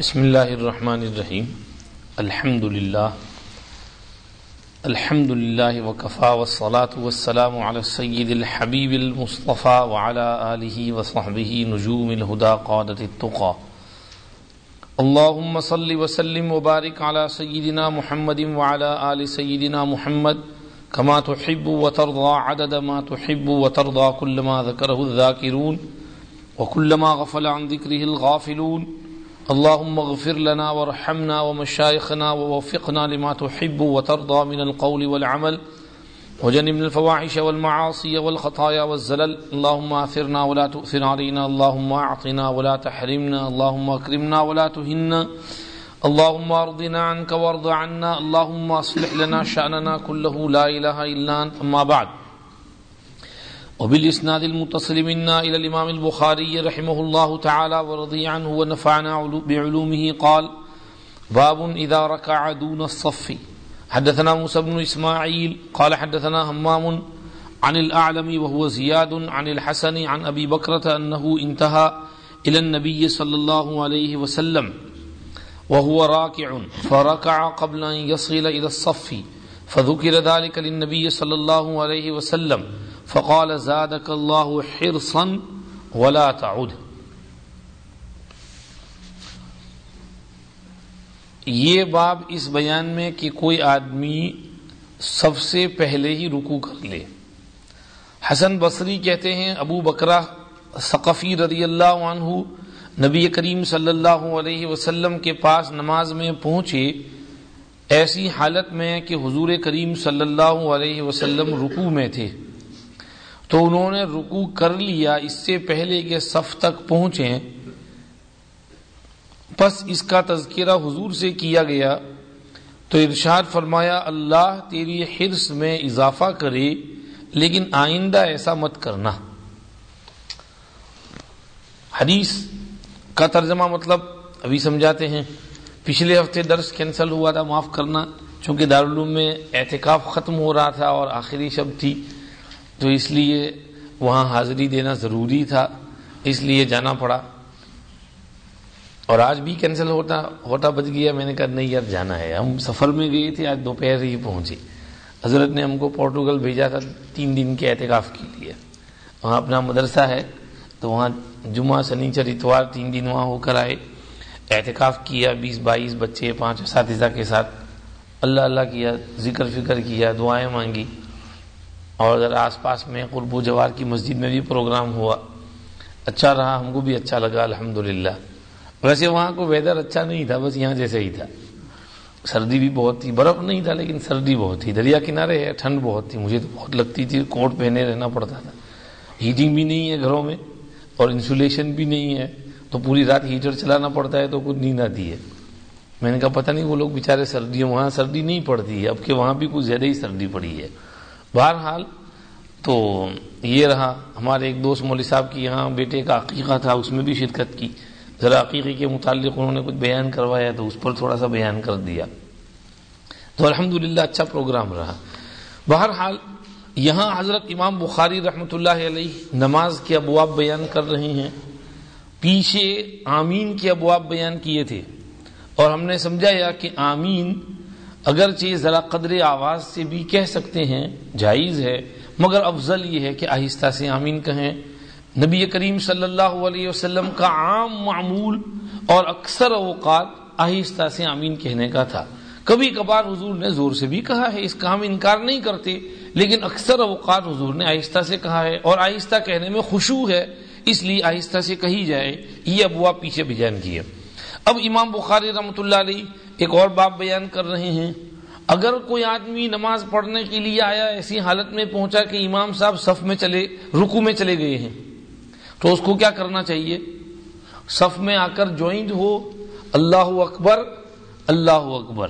بسم الله الرحمن الرحيم الحمد لله الحمد لله وكفى والصلاة والسلام على السيد الحبيب المصطفى وعلى آله وصحبه نجوم الهدى قادة التقى اللهم صل وسلم وبارك على سيدنا محمد وعلى آل سيدنا محمد كما تحب وترضى عدد ما تحب وترضى كل ما ذكره الذاكرون وكل ما غفل عن ذكره الغافلون اللهم اغفر لنا وارحمنا ومشايخنا ووفقنا لما تحب وترضى من القول والعمل وجنبنا الفواحش والمعاصي والخطايا والزلل. اللهم اثرنا ولا تؤثر علينا. اللهم اعطنا ولا تحرمنا. اللهم اكرمنا ولا تهنا. اللهم ارضنا عنك وارض عنا. اللهم اصلح لنا شأننا كله. لا اله الا انت اما بعد. وبالاسناد المتصل منا الى الامام البخاري رحمه الله تعالى ورضي عنه ونفعنا بعلومه قال، باب اذا ركع دون الصف. حدثنا موسى بن اسماعيل قال حدثنا همام عن الاعلم وهو زياد عن الحسن عن ابي بكرة انه انتهى الى النبي صلى الله عليه وسلم وهو راكع، فركع قبل ان يصل الى الصف، فذكر ذلك للنبي صلى الله عليه وسلم. فقال زادك الله حرصا ولا تعود یہ باب اس بیان میں کہ کوئی آدمی سب سے پہلے ہی رکو کر لے. حسن بصری کہتے ہیں، ابو بکرا ثقفی رضی اللہ عنہ نبی کریم صلی اللہ علیہ وسلم کے پاس نماز میں پہنچے، ایسی حالت میں کہ حضور کریم صلی اللہ علیہ وسلم رکو میں تھے۔ تو انہوں نے رکو کر لیا، اس سے پہلے کہ صف تک پہنچے بس اس کا تذکرہ حضور سے کیا گیا۔ تو ارشاد فرمایا، اللہ تیری حرص میں اضافہ کرے، لیکن آئندہ ایسا مت کرنا۔ حدیث کا ترجمہ مطلب ابھی سمجھاتے ہیں، پچھلے ہفتے درس کینسل ہوا تھا، معاف کرنا، چونکہ دارالعلوم میں احتکاف ختم ہو رہا تھا اور آخری شب تھی۔ تو اس لیے وہاں حاضری دینا ضروری تھا، اس لیے جانا پڑا۔ اور آج بھی کینسل ہوتا ہوتا بچ گیا۔ میں نے کہا، نہیں یار، جانا ہے۔ ہم سفر میں گئے تھے، آج دوپہر ہی پہنچے۔ حضرت نے ہم کو پورٹوگل بھیجا تھا تین دن کے احتکاف کے لیے۔ وہاں اپنا مدرسہ ہے، تو وہاں جمعہ سنیچر اتوار تین دن وہاں ہو کر آئے۔ احتکاف کیا، بیس، بائیس بچے، پانچ اساتذہ کے ساتھ۔ اللہ اللہ کیا، ذکر فکر کیا، دعائیں مانگی۔ اور ذرا آس پاس میں قرب و جوار کی مسجد میں بھی پروگرام ہوا۔ اچھا رہا، ہم کو بھی اچھا لگا الحمد ویسے وہاں کو ویدر اچھا نہیں تھا، بس یہاں جیسے ہی تھا۔ سردی بھی بہت تھی، برف نہیں تھا، لیکن سردی بہت تھی۔ دریا کنارے ہے، ٹھنڈ بہت تھی، مجھے تو بہت لگتی تھی، کوٹ پہنے رہنا پڑتا تھا۔ ہیٹنگ بھی نہیں ہے گھروں میں، اور انسولیشن بھی نہیں ہے۔ تو پوری رات ہیٹر چلانا پڑتا ہے تو کچھ نیند آتی ہے۔ میں نے کہا، پتہ نہیں وہ لوگ بےچارے سردیوں، وہاں سردی نہیں پڑتی ہے، اب کہ وہاں بھی کچھ زیادہ ہی سردی پڑی ہے۔ بہرحال تو یہ رہا، ہمارے ایک دوست مولوی صاحب کی یہاں بیٹے کا عقیقہ تھا، اس میں بھی شرکت کی۔ ذرا عقیقے کے متعلق انہوں نے کچھ بیان کروایا تو اس پر تھوڑا سا بیان کر دیا۔ تو الحمد اچھا پروگرام رہا۔ بہرحال یہاں حضرت امام بخاری رحمۃ اللہ علیہ نماز کے ابواب بیان کر رہے ہیں۔ پیچھے آمین کے ابواب بیان کیے تھے۔ اور ہم نے سمجھایا کہ آمین اگرچہ ذرا قدر آواز سے بھی کہہ سکتے ہیں، جائز ہے، مگر افضل یہ ہے کہ آہستہ سے آمین کہیں۔ نبی کریم صلی اللہ علیہ وسلم کا عام معمول اور اکثر اوقات آہستہ سے آمین کہنے کا تھا۔ کبھی کبھار حضور نے زور سے بھی کہا ہے، اس کا ہم انکار نہیں کرتے، لیکن اکثر اوقات حضور نے آہستہ سے کہا ہے اور آہستہ کہنے میں خوشبو ہے، اس لیے آہستہ سے کہی جائے، یہ ابوا پیچھے بیان کیے۔ اب امام بخاری رحمۃ اللہ علیہ ایک اور باب بیان کر رہے ہیں۔ اگر کوئی آدمی نماز پڑھنے کے لیے آیا، ایسی حالت میں پہنچا کہ امام صاحب صف میں چلے رکو میں چلے گئے ہیں، تو اس کو کیا کرنا چاہیے؟ صف میں آ کر جوائنٹ ہو، اللہ اکبر اللہ اکبر۔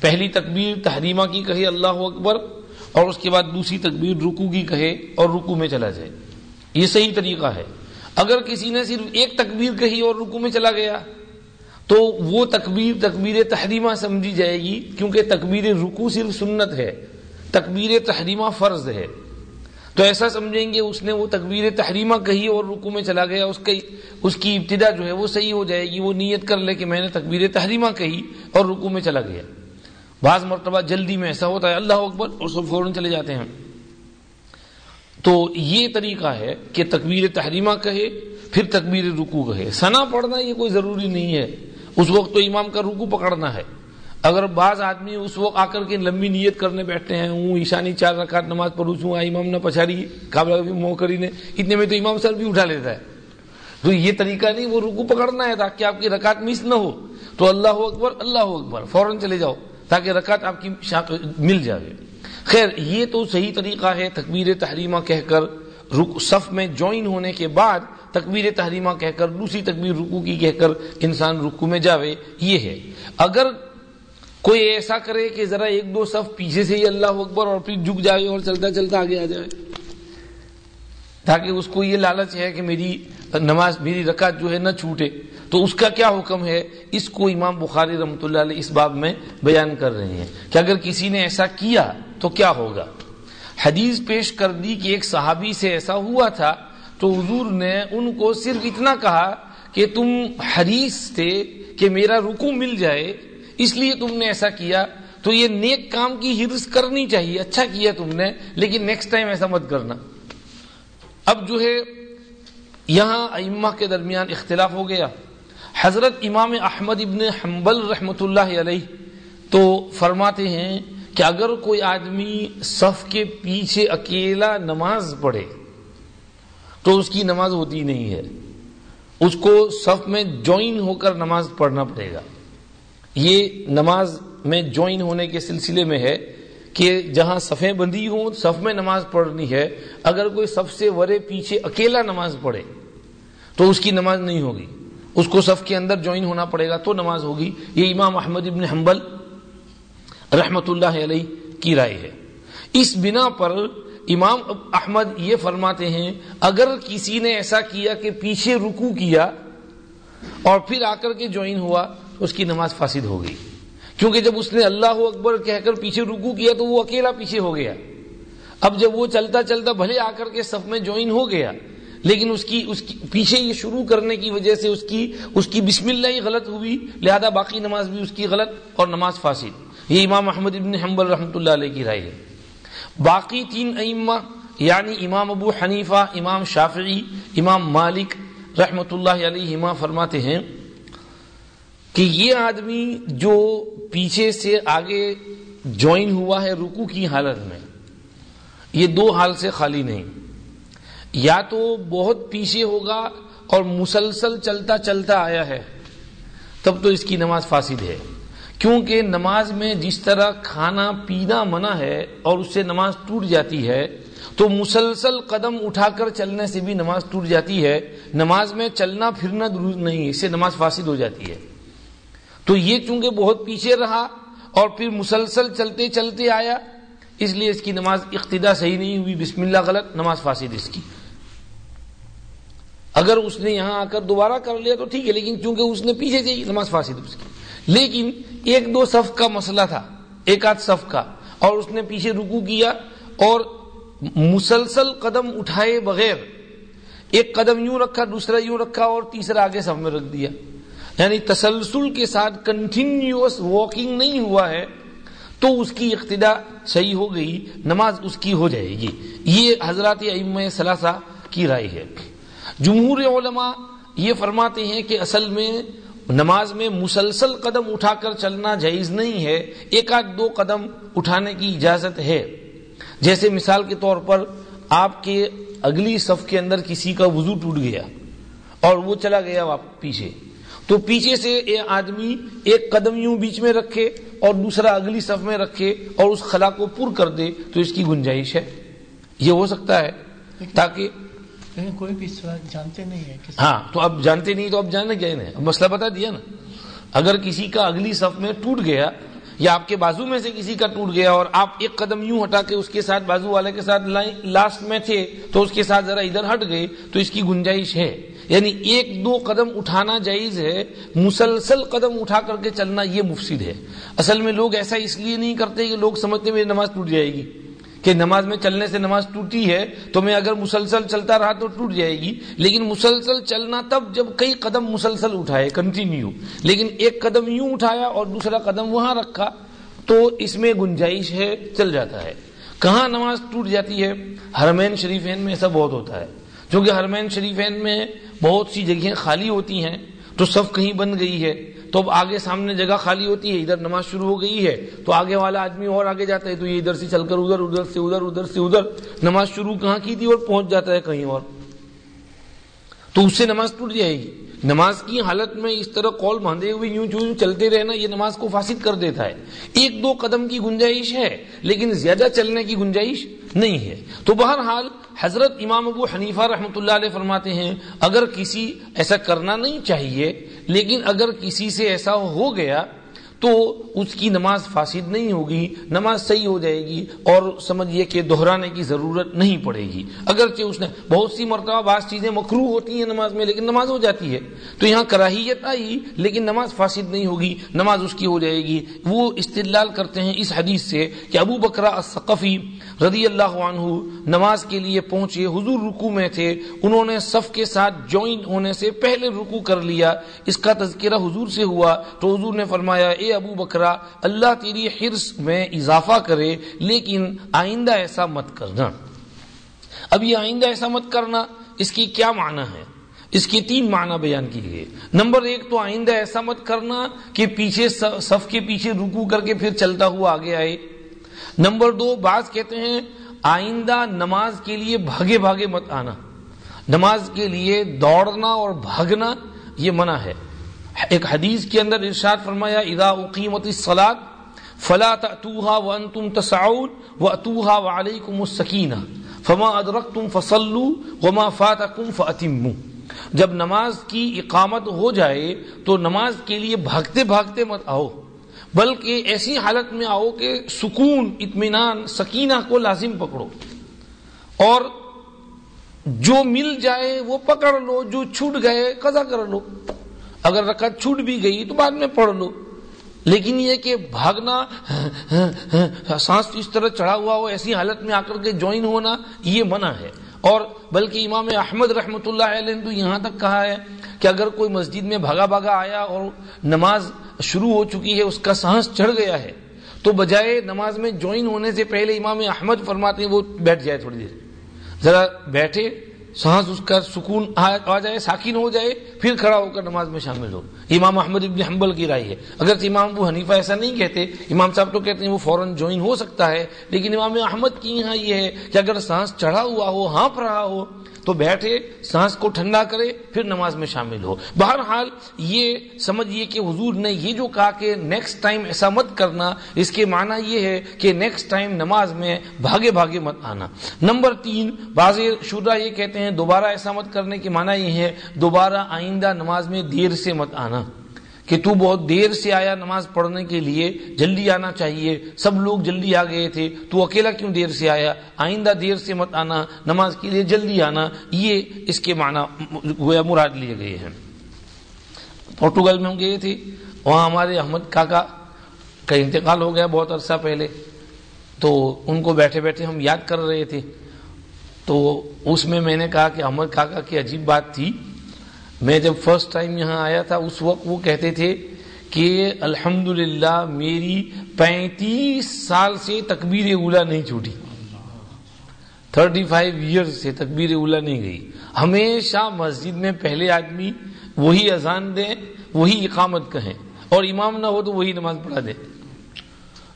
پہلی تکبیر تحریمہ کی کہے، اللہ اکبر، اور اس کے بعد دوسری تکبیر رکو کی کہے اور رکو میں چلا جائے۔ یہ صحیح طریقہ ہے۔ اگر کسی نے صرف ایک تکبیر کہی اور رکو میں چلا گیا تو وہ تکبیر تکبیر تحریمہ سمجھی جائے گی، کیونکہ تکبیر رکو صرف سنت ہے، تکبیر تحریمہ فرض ہے۔ تو ایسا سمجھیں گے اس نے وہ تکبیر تحریمہ کہی اور رکو میں چلا گیا، اس کی اس کی ابتدا جو ہے وہ صحیح ہو جائے گی، وہ نیت کر لے کہ میں نے تکبیر تحریمہ کہی اور رکو میں چلا گیا۔ بعض مرتبہ جلدی میں ایسا ہوتا ہے، اللہ اکبر، اور سب فوراً چلے جاتے ہیں۔ تو یہ طریقہ ہے کہ تکبیر تحریمہ کہے، پھر تکبیر رکو کہے۔ سنا پڑھنا یہ کوئی ضروری نہیں ہے۔ اس وقت تو امام کا رکو پکڑنا ہے۔ اگر بعض آدمی اس وقت آ کر کے لمبی نیت کرنے بیٹھتے ہیں، ہوں ایشانی چار رکعت نماز پڑھوں چھوں امام نہ پچھاڑی قابل موکری نے، اتنے میں تو امام سر بھی اٹھا لیتا ہے۔ تو یہ طریقہ نہیں، وہ رکو پکڑنا ہے تاکہ آپ کی رکعت مس نہ ہو۔ تو اللہ اکبر اللہ اکبر، فوراً چلے جاؤ تاکہ رکعت آپ کی مل جائے خیر، یہ تو صحیح طریقہ ہے تکبیر تحریمہ کہہ کر رک صف میں جوائن ہونے کے بعد تکبیر تحریمہ کہہ کر، دوسری تکبیر رکو کی کہہ کر انسان رکو میں جاوے، یہ ہے۔ اگر کوئی ایسا کرے کہ ذرا ایک دو صف پیچھے سے ہی اللہ اکبر اور پھر جھک جائے اور چلتا چلتا آگے آ جائے۔ تاکہ اس کو یہ لالچ ہے کہ میری نماز، میری رکعت جو ہے نہ چھوٹے۔ تو اس کا کیا حکم ہے؟ اس کو امام بخاری رحمۃ اللہ علیہ اس باب میں بیان کر رہے ہیں کہ اگر کسی نے ایسا کیا تو کیا ہوگا؟ حدیث پیش کر دی کہ ایک صحابی سے ایسا ہوا تھا تو حضور نے ان کو صرف اتنا کہا کہ تم حدیث تھے کہ میرا رکو مل جائے، اس لیے تم نے ایسا کیا، تو یہ نیک کام کی ہرس کرنی چاہیے اچھا کیا تم نے، لیکن نیکسٹ ٹائم ایسا مت کرنا۔ اب جو ہے، یہاں ائمہ کے درمیان اختلاف ہو گیا۔ حضرت امام احمد ابن حنبل رحمت اللہ علیہ تو فرماتے ہیں کہ اگر کوئی آدمی صف کے پیچھے اکیلا نماز پڑھے تو اس کی نماز ہوتی نہیں ہے۔ اس کو صف میں جوائن ہو کر نماز پڑھنا پڑے گا۔ یہ نماز میں جوائن ہونے کے سلسلے میں ہے کہ جہاں صفیں بندی ہوں، صف میں نماز پڑھنی ہے۔ اگر کوئی سب سے ورے پیچھے اکیلا نماز پڑھے، تو اس کی نماز نہیں ہوگی۔ اس کو صف کے اندر جوائن ہونا پڑے گا تو نماز ہوگی۔ یہ امام احمد ابن حنبل رحمت اللہ علیہ کی رائے ہے۔ اس بنا پر امام احمد یہ فرماتے ہیں، اگر کسی نے ایسا کیا کہ پیچھے رکو کیا اور پھر آ کر کے جوائن ہوا، اس کی نماز فاسد ہو گئی۔ کیونکہ جب اس نے اللہ اکبر کہہ کر پیچھے رکو کیا تو وہ اکیلا پیچھے ہو گیا۔ اب جب وہ چلتا چلتا بھلے آ کر کے صف میں جوائن ہو گیا، لیکن اس کی اس کی، پیچھے یہ شروع کرنے کی وجہ سے اس کی اس کی بسم اللہ ہی غلط ہوئی، لہذا باقی نماز بھی اس کی غلط اور نماز فاسد۔ یہ امام احمد ابن حنبل رحمۃ اللہ علیہ کی رائے ہے۔ باقی تین ائمہ یعنی امام ابو حنیفہ، امام شافعی، امام مالک رحمۃ اللہ علیہ فرماتے ہیں کہ یہ آدمی جو پیچھے سے آگے جوائن ہوا ہے رکو کی حالت میں، یہ دو حال سے خالی نہیں۔ یا تو بہت پیچھے ہوگا اور مسلسل چلتا چلتا آیا ہے، تب تو اس کی نماز فاسد ہے۔ کیونکہ نماز میں جس طرح کھانا پینا منع ہے اور اس سے نماز ٹوٹ جاتی ہے، تو مسلسل قدم اٹھا کر چلنے سے بھی نماز ٹوٹ جاتی ہے۔ نماز میں چلنا پھرنا درست نہیں، اس سے نماز فاسد ہو جاتی ہے۔ تو یہ چونکہ بہت پیچھے رہا اور پھر مسلسل چلتے چلتے آیا، اس لیے اس کی نماز اقتدا صحیح نہیں ہوئی، بسم اللہ غلط، نماز فاسد اس کی۔ اگر اس نے یہاں آ کر دوبارہ کر لیا تو ٹھیک ہے، لیکن چونکہ اس نے پیچھے سے نماز فاسد اس کی۔ لیکن ایک دو صف کا مسئلہ تھا، ایک آدھ صف کا، اور اس نے پیچھے رکو کیا اور مسلسل قدم اٹھائے بغیر ایک قدم یوں رکھا، دوسرا یوں رکھا اور تیسرا آگے سب میں رکھ دیا۔ یعنی تسلسل کے ساتھ کنٹینیوس واکنگ نہیں ہوا ہے، تو اس کی اقتدا صحیح ہو گئی، نماز اس کی ہو جائے گی۔ یہ حضرات ام ثلاثہ کی رائے ہے۔ جمہور علماء یہ فرماتے ہیں کہ اصل میں نماز میں مسلسل قدم اٹھا کر چلنا جائز نہیں ہے، ایک آدھ دو قدم اٹھانے کی اجازت ہے۔ جیسے مثال کے طور پر آپ کے اگلی صف کے اندر کسی کا وضو ٹوٹ گیا اور وہ چلا گیا پیچھے۔ تو پیچھے سے آدمی ایک قدم یوں بیچ میں رکھے اور دوسرا اگلی صف میں رکھے اور اس خلا کو پر کر دے تو اس کی گنجائش ہے۔ یہ ہو سکتا ہے تاکہ کوئی بھی جانتے نہیں ہے ہاں تو اب جانتے نہیں تو اب جاننے گئے نا۔ مسئلہ بتا دیا نا۔ اگر کسی کا اگلی صف میں ٹوٹ گیا یا آپ کے بازو میں سے کسی کا ٹوٹ گیا اور آپ ایک قدم یوں ہٹا کے اس کے ساتھ بازو والے کے ساتھ لاسٹ میں تھے تو اس کے ساتھ ذرا ادھر ہٹ گئے تو اس کی گنجائش ہے۔ یعنی ایک دو قدم اٹھانا جائز ہے، مسلسل قدم اٹھا کر کے چلنا یہ مفسد ہے۔ اصل میں لوگ ایسا اس لیے نہیں کرتے کہ لوگ سمجھتے میری نماز ٹوٹ جائے گی۔ کہ نماز میں چلنے سے نماز ٹوٹی ہے، تو میں اگر مسلسل چلتا رہا تو ٹوٹ جائے گی۔ لیکن مسلسل چلنا تب جب کئی قدم مسلسل اٹھائے کنٹینیو لیکن ایک قدم یوں اٹھایا اور دوسرا قدم وہاں رکھا، تو اس میں گنجائش ہے، چل جاتا ہے۔ کہاں نماز ٹوٹ جاتی ہے؟ ہرمین شریفین میں ایسا بہت ہوتا ہے۔ کیونکہ ہرمین شریفین میں بہت سی جگہیں خالی ہوتی ہیں، تو صف کہیں بن گئی ہے۔ تو اب آگے سامنے جگہ خالی ہوتی ہے، ادھر نماز شروع ہو گئی ہے، تو آگے والا آدمی اور آگے جاتا ہے، تو یہ ادھر سے چل کر ادھر ادھر سے ادھر ادھر سے ادھر۔ نماز شروع کہاں کی تھی اور پہنچ جاتا ہے کہیں اور؟ تو اس سے نماز ٹوٹ جائے گی۔ نماز کی حالت میں اس طرح کال باندھے ہوئے یوں چوں چلتے رہنا، یہ نماز کو فاسد کر دیتا ہے۔ ایک دو قدم کی گنجائش ہے، لیکن زیادہ چلنے کی گنجائش نہیں ہے۔ تو بہرحال حضرت امام ابو حنیفہ رحمۃ اللہ علیہ فرماتے ہیں، اگر کسی ایسا کرنا نہیں چاہیے، لیکن اگر کسی سے ایسا ہو گیا تو اس کی نماز فاسد نہیں ہوگی، نماز صحیح ہو جائے گی اور سمجھیے کہ دہرانے کی ضرورت نہیں پڑے گی۔ اگرچہ اس نے بہت سی مرتبہ بعض چیزیں مکرو ہوتی ہیں نماز میں، لیکن نماز ہو جاتی ہے۔ تو یہاں کراہیت آئی، لیکن نماز فاسد نہیں ہوگی، نماز اس کی ہو جائے گی۔ وہ استدلال کرتے ہیں اس حدیث سے کہ ابو بکرا الثقفی رضی اللہ عنہ نماز کے لیے پہنچے، حضور رکو میں تھے۔ انہوں نے صف کے ساتھ جوائن ہونے سے پہلے رکو کر لیا۔ اس کا تذکرہ حضور سے ہوا تو حضور نے فرمایا، اے ابو بکرا اللہ تیری حرص میں اضافہ کرے، لیکن آئندہ ایسا مت کرنا۔ اب یہ آئندہ ایسا مت کرنا، اس کی کیا معنی ہے؟ اس کے تین معنی بیان کیے نمبر ایک تو آئندہ ایسا مت کرنا کہ پیچھے صف کے پیچھے رکو کر کے پھر چلتا ہوا آگے آئے۔ نمبر دو، بعض کہتے ہیں آئندہ نماز کے لیے بھاگے بھاگے مت آنا۔ نماز کے لیے دوڑنا اور بھاگنا یہ منع ہے۔ ایک حدیث کے اندر ارشاد فرمایا، اذا اقیمت الصلاۃ فلا تأتوها وانتم تسعون واتوها وعليكم السکینہ، فما ادرکتم فصلوا وما فاتکم فاتموا جب نماز کی اقامت ہو جائے تو نماز کے لیے بھاگتے بھاگتے مت آؤ، بلکہ ایسی حالت میں آؤ کہ سکون، اطمینان، سکینہ کو لازم پکڑو۔ اور جو مل جائے وہ پکڑ لو، جو چھوٹ گئے قضا کر لو۔ اگر رکعت چھوٹ بھی گئی تو بعد میں پڑھ لو۔ لیکن یہ کہ بھاگنا، سانس اس طرح چڑھا ہوا ہو، ایسی حالت میں آ کر کے جوائن ہونا، یہ منع ہے۔ اور بلکہ امام احمد رحمۃ اللہ علیہ نے تو یہاں تک کہا ہے کہ اگر کوئی مسجد میں بھاگا بھاگا آیا اور نماز شروع ہو چکی ہے، اس کا سانس چڑھ گیا ہے، تو بجائے نماز میں جوائن ہونے سے پہلے امام احمد فرماتے ہیں، وہ بیٹھ جائے تھوڑی دیر۔ ذرا بیٹھے۔ سانس اس کا سکون آ جائے ساکین ہو جائے، پھر کھڑا ہو کر نماز میں شامل ہو۔ امام احمد ابن حنبل کی رائے ہے۔ اگر امام ابو حنیفہ ایسا نہیں کہتے، امام صاحب تو کہتے ہیں وہ فوراً جوائن ہو سکتا ہے، لیکن امام احمد کی یہاں یہ ہے کہ اگر سانس چڑھا ہوا ہو، ہانپ رہا ہو تو بیٹھے، سانس کو ٹھنڈا کرے، پھر نماز میں شامل ہو۔ بہرحال یہ سمجھیے کہ حضور نے یہ جو کہا کہ نیکسٹ ٹائم ایسا مت کرنا، اس کے معنی یہ ہے کہ نیکسٹ ٹائم نماز میں بھاگے بھاگے مت آنا۔ نمبر تین، بعض شدہ یہ کہتے ہیں دوبارہ ایسا مت کرنے کے معنی یہ ہے، دوبارہ آئندہ نماز میں دیر سے مت آنا۔ کہ تو بہت دیر سے آیا نماز پڑھنے کے لیے، جلدی آنا چاہیے، سب لوگ جلدی آ گئے تھے، تو اکیلا کیوں دیر سے آیا؟ آئندہ دیر سے مت آنا، نماز کے لیے جلدی آنا، یہ اس کے معنی گویا مراد لیے گئے ہیں۔ پورٹوگل میں ہم گئے تھے، وہاں ہمارے احمد کاکا کا انتقال ہو گیا بہت عرصہ پہلے۔ تو ان کو بیٹھے بیٹھے ہم یاد کر رہے تھے۔ تو اس میں میں نے کہا کہ احمد کاکا کی عجیب بات تھی میں جب فرسٹ ٹائم یہاں آیا تھا، اس وقت وہ کہتے تھے کہ الحمد میری پینتیس سال سے تکبیر اولا نہیں چھوٹی۔ تھرٹی فائیو ایئر سے تکبیر اولا نہیں گئی۔ ہمیشہ مسجد میں پہلے آدمی وہی اذان دیں، وہی اقامت کہیں۔ اور امام نہ ہو تو وہی نماز پڑھا دے۔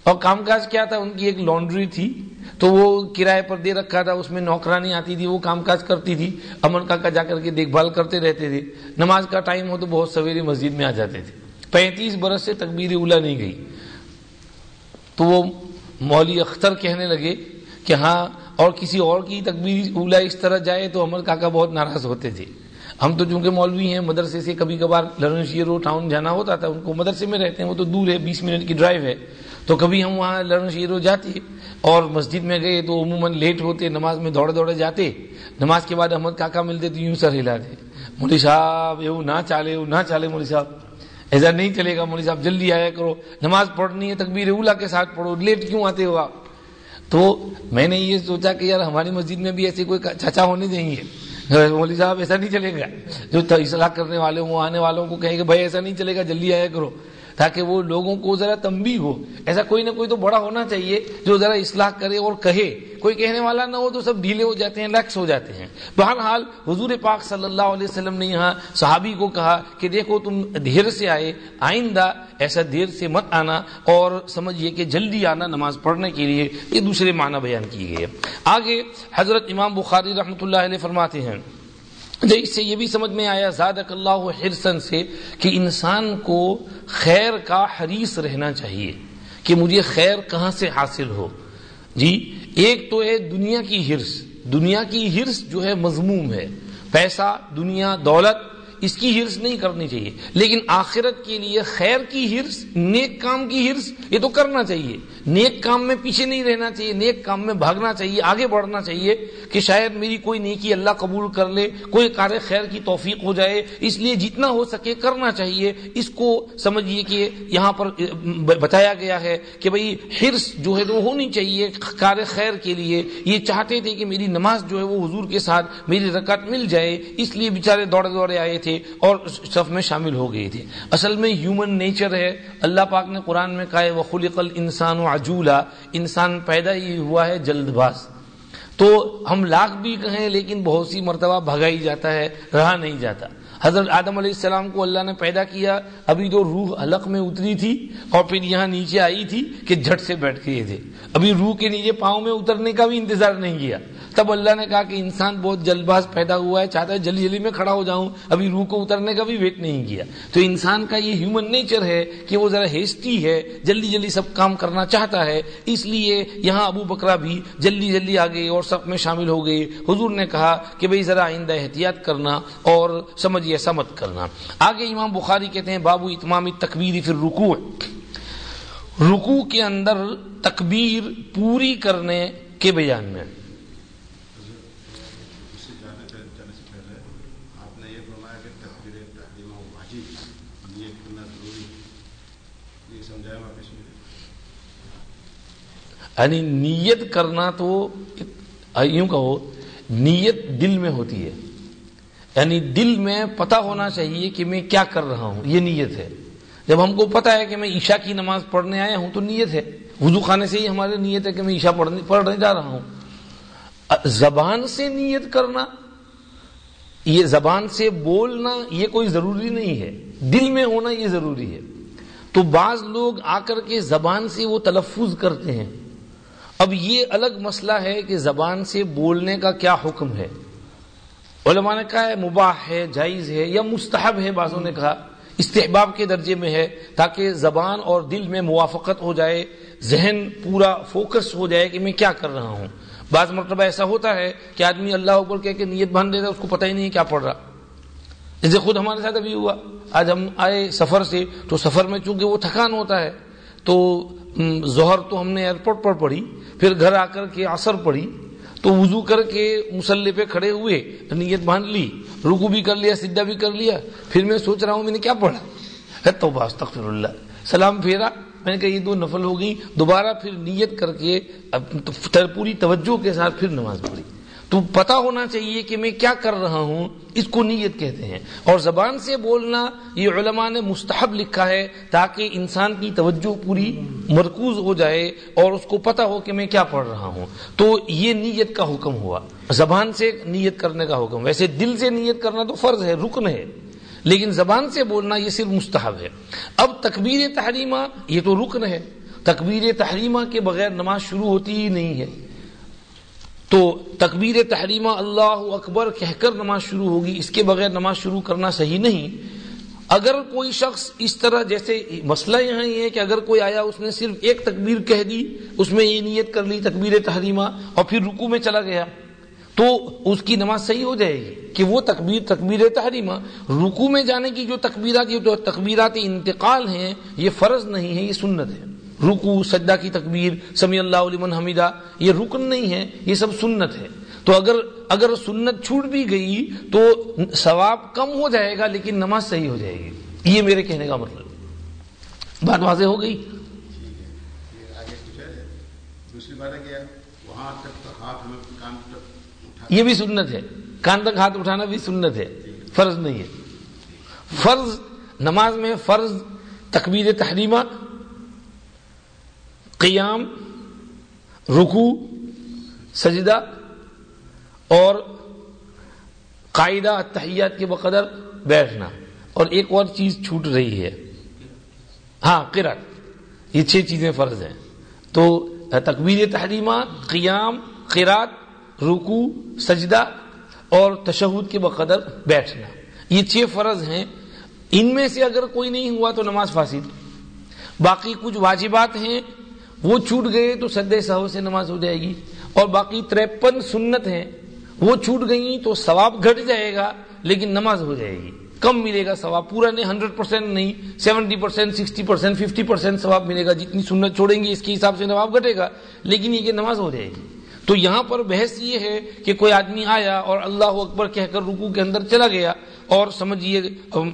اور کام کاج کیا تھا؟ ان کی ایک لانڈری تھی، تو وہ کرائے پر دے رکھا تھا، اس میں نوکرانی آتی تھی، وہ کام کاج کرتی تھی۔ امن کا جا کر کے دیکھ بھال کرتے رہتے تھے۔ نماز کا ٹائم ہو تو بہت سویرے مسجد میں آ جاتے تھے۔ پینتیس برس سے تکبیر اولا نہیں گئی۔ تو وہ مولوی اختر کہنے لگے کہ ہاں اور کسی اور کی تکبیر اولا اس طرح جائے تو امر کاکا بہت ناراض ہوتے تھے۔ ہم تو چونکہ مولوی ہیں، مدرسے سے کبھی کبھار لرن شیرو ٹاؤن جانا ہوتا تھا، ان کو مدرسے میں رہتے ہیں، وہ تو دور ہے، بیس منٹ کی ڈرائیو ہے۔ تو کبھی ہم وہاں لرن شیرو جاتے اور مسجد میں گئے تو عموماً لیٹ ہوتے، نماز میں دوڑے دوڑے جاتے۔ نماز کے بعد احمد کاکا ملتے تو یوں سر ہلا دے مولوی صاحب یہ نہ چالے نہ چالے مولوی صاحب۔ ایسا نہیں چلے گا مولوی صاحب، جلدی آیا کرو۔ نماز پڑھنی ہے، تکبیر اولا کے ساتھ پڑھو، لیٹ کیوں آتے ہو آپ؟ تو میں نے یہ سوچا کہ یار ہماری مسجد میں بھی ایسے کوئی چچا ہونے چاہیے۔ مولوی صاحب، ایسا نہیں چلے گا۔ جو اصلاح کرنے والے ہوں، آنے والوں کو کہیں کہ بھائی ایسا نہیں چلے گا، جلدی آیا کرو۔ تاکہ وہ لوگوں کو ذرا تمبی ہو۔ ایسا کوئی نہ کوئی تو بڑا ہونا چاہیے جو ذرا اصلاح کرے اور کہے۔ کوئی کہنے والا نہ ہو تو سب ڈھیلے ہو جاتے ہیں لیکس ہو جاتے ہیں۔ بہرحال حضور پاک صلی اللہ علیہ وسلم نے یہاں صحابی کو کہا کہ دیکھو تم دیر سے آئے، آئندہ ایسا دیر سے مت آنا اور سمجھیے کہ جلدی آنا نماز پڑھنے کے لیے۔ یہ دوسرے معنی بیان کی گئی ہے آگے حضرت امام بخاری رحمۃ اللہ علیہ فرماتے ہیں۔ اس سے یہ بھی سمجھ میں آیا، زادک اللہ حرسن سے کہ انسان کو خیر کا حریص رہنا چاہیے، کہ مجھے خیر کہاں سے حاصل ہو؟ جی ایک تو ہے دنیا کی ہرس دنیا کی ہرس جو ہے مضموم ہے۔ پیسہ، دنیا، دولت، اس کی ہرس نہیں کرنی چاہیے۔ لیکن آخرت کے لیے خیر کی ہرس نیک کام کی ہرس یہ تو کرنا چاہیے۔ نیک کام میں پیچھے نہیں رہنا چاہیے، نیک کام میں بھاگنا چاہیے، آگے بڑھنا چاہیے کہ شاید میری کوئی نیکی اللہ قبول کر لے، کوئی کار خیر کی توفیق ہو جائے، اس لیے جتنا ہو سکے کرنا چاہیے۔ اس کو سمجھیے کہ یہاں پر بتایا گیا ہے کہ بھائی ہرس جو ہے وہ ہونی چاہیے کار خیر کے لیے۔ یہ چاہتے تھے کہ میری نماز جو ہے وہ حضور کے ساتھ میری رکعت مل جائے، اس لیے بےچارے دوڑے دوڑے آئے تھے اور صف میں شامل ہو گئے تھے۔ اصل میں ہیومن نیچر ہے۔ اللہ پاک نے قرآن میں کہا ہے وہ خلقل انسان و عجولا انسان پیدا ہی ہوا ہے جلد باز۔ تو ہم لاکھ بھی کہیں لیکن بہت سی مرتبہ بھگائی جاتا ہے، رہا نہیں جاتا۔ حضرت آدم علیہ السلام کو اللہ نے پیدا کیا، ابھی جو روح حلق میں اتری تھی اور پھر یہاں نیچے آئی تھی کہ جھٹ سے بیٹھ گئے تھے۔ ابھی روح کے نیچے پاؤں میں اترنے کا بھی انتظار نہیں کیا۔ تب اللہ نے کہا کہ انسان بہت جلد باز پیدا ہوا ہے، چاہتا ہے جلدی جلدی میں کھڑا ہو جاؤں، ابھی روح کو اترنے کا بھی ویٹ نہیں کیا۔ تو انسان کا یہ ہیومن نیچر ہے کہ وہ ذرا ہیسٹی ہے، جلدی جلدی سب کام کرنا چاہتا ہے۔ اس لیے یہاں ابو بکرا بھی جلدی جلدی آ گئے اور سب میں شامل ہو گئے۔ حضور نے کہا کہ بھئی ذرا آئندہ احتیاط کرنا اور سمجھ سمجھیے ایسا مت کرنا۔ آگے امام بخاری کہتے ہیں بابو اتمامی تکبیر پھر رکوع رکوع کے اندر تکبیر پوری کرنے کے بیان میں۔ یعنی نیت کرنا تو یوں کہو، نیت دل میں ہوتی ہے۔ یعنی دل میں پتا ہونا چاہیے کہ میں کیا کر رہا ہوں، یہ نیت ہے۔ جب ہم کو پتا ہے کہ میں عشاء کی نماز پڑھنے آیا ہوں تو نیت ہے۔ وضو خانے سے ہی ہماری نیت ہے کہ میں عشاء پڑھنے پڑھنے جا رہا ہوں۔ زبان سے نیت کرنا، یہ زبان سے بولنا، یہ کوئی ضروری نہیں ہے۔ دل میں ہونا یہ ضروری ہے۔ تو بعض لوگ آ کر کے زبان سے وہ تلفظ کرتے ہیں۔ اب یہ الگ مسئلہ ہے کہ زبان سے بولنے کا کیا حکم ہے۔ علماء نے کہا ہے مباح ہے، جائز ہے یا مستحب ہے، بعضوں نے کہا استحباب کے درجے میں ہے تاکہ زبان اور دل میں موافقت ہو جائے، ذہن پورا فوکس ہو جائے کہ میں کیا کر رہا ہوں۔ بعض مرتبہ ایسا ہوتا ہے کہ آدمی اللہ اوپر کہہ کے نیت باندھ دیتا ہے، اس کو پتہ ہی نہیں کیا پڑھ رہا۔ جیسے خود ہمارے ساتھ ابھی ہوا۔ آج ہم آئے سفر سے تو سفر میں چونکہ وہ تھکان ہوتا ہے تو ظہر تو ہم نے ایئرپورٹ پر پڑھی، پھر گھر آ کر کے اثر پڑھی۔ تو وضو کر کے مسلح پہ کھڑے ہوئے، نیت باندھ لی، رکو بھی کر لیا سدھا بھی کر لیا، پھر میں سوچ رہا ہوں میں نے کیا پڑھا؟ تو استغفر تخر اللہ۔ سلام پھیرا، میں نے کہا یہ دو نفل ہو گئی دوبارہ پھر نیت کر کے پوری توجہ کے ساتھ پھر نماز پڑھی۔ تو پتا ہونا چاہیے کہ میں کیا کر رہا ہوں، اس کو نیت کہتے ہیں۔ اور زبان سے بولنا، یہ علماء نے مستحب لکھا ہے تاکہ انسان کی توجہ پوری مرکوز ہو جائے اور اس کو پتا ہو کہ میں کیا پڑھ رہا ہوں۔ تو یہ نیت کا حکم ہوا۔ زبان سے نیت کرنے کا حکم۔ ویسے دل سے نیت کرنا تو فرض ہے، رکن ہے۔ لیکن زبان سے بولنا یہ صرف مستحب ہے۔ اب تکبیر تحریمہ، یہ تو رکن ہے۔ تکبیر تحریمہ کے بغیر نماز شروع ہوتی ہی نہیں ہے۔ تو تکبیر تحریمہ اللہ اکبر کہہ کر نماز شروع ہوگی، اس کے بغیر نماز شروع کرنا صحیح نہیں۔ اگر کوئی شخص اس طرح جیسے مسئلہ یہاں یہ ہے کہ اگر کوئی آیا، اس نے صرف ایک تکبیر کہہ دی، اس میں یہ نیت کر لی تکبیر تحریمہ اور پھر رکو میں چلا گیا، تو اس کی نماز صحیح ہو جائے گی کہ وہ تکبیر تکبیر تحریمہ رکو میں جانے کی جو تکبیرات، یہ جو تکبیرات انتقال ہیں، یہ فرض نہیں ہے یہ سنت ہے رکو، سجدہ کی تکبیر سمی اللہ علیہ حمیدہ، یہ رکن نہیں ہے، یہ سب سنت ہے۔ تو اگر اگر سنت چھوٹ بھی گئی تو ثواب کم ہو جائے گا، لیکن نماز صحیح ہو جائے گی۔ یہ میرے کہنے کا مطلب بات واضح ہو گئی؟ دوسری بات ہے وہاں تک ہاتھ کان تک یہ بھی سنت ہے۔ کان تک ہاتھ اٹھانا بھی سنت ہے۔ فرض نہیں ہے۔ فرض، نماز میں فرض، تکبیر تحریمہ قیام رکو سجدہ اور قاعدہ تحیات کے بقدر بیٹھنا۔ اور ایک اور چیز چھوٹ رہی ہے۔ ہاں قرت یہ چھ چیزیں فرض ہیں۔ تو تکبیر تحریمہ، قیام قرات رکو سجدہ اور تشہد کے بقدر بیٹھنا۔ یہ چھ فرض ہیں۔ ان میں سے اگر کوئی نہیں ہوا تو نماز فاسد۔ باقی کچھ واجبات ہیں۔ وہ چھوٹ گئے تو سدے سہو سے نماز ہو جائے گی اور باقی تریپن سنت ہیں وہ چھوٹ گئی تو ثواب گھٹ جائے گا لیکن نماز ہو جائے گی کم ملے گا ثواب پورا نہیں ہنڈریڈ پرسینٹ نہیں seventy percent sixty percent fifty percent ثواب ملے گا، جتنی سنت چھوڑیں گے اس کے حساب سے نواب گھٹے گا، لیکن یہ کہ نماز ہو جائے گی۔ تو یہاں پر بحث یہ ہے کہ کوئی آدمی آیا اور اللہ اکبر کہہ کر رکو کے اندر چلا گیا اور سمجھیے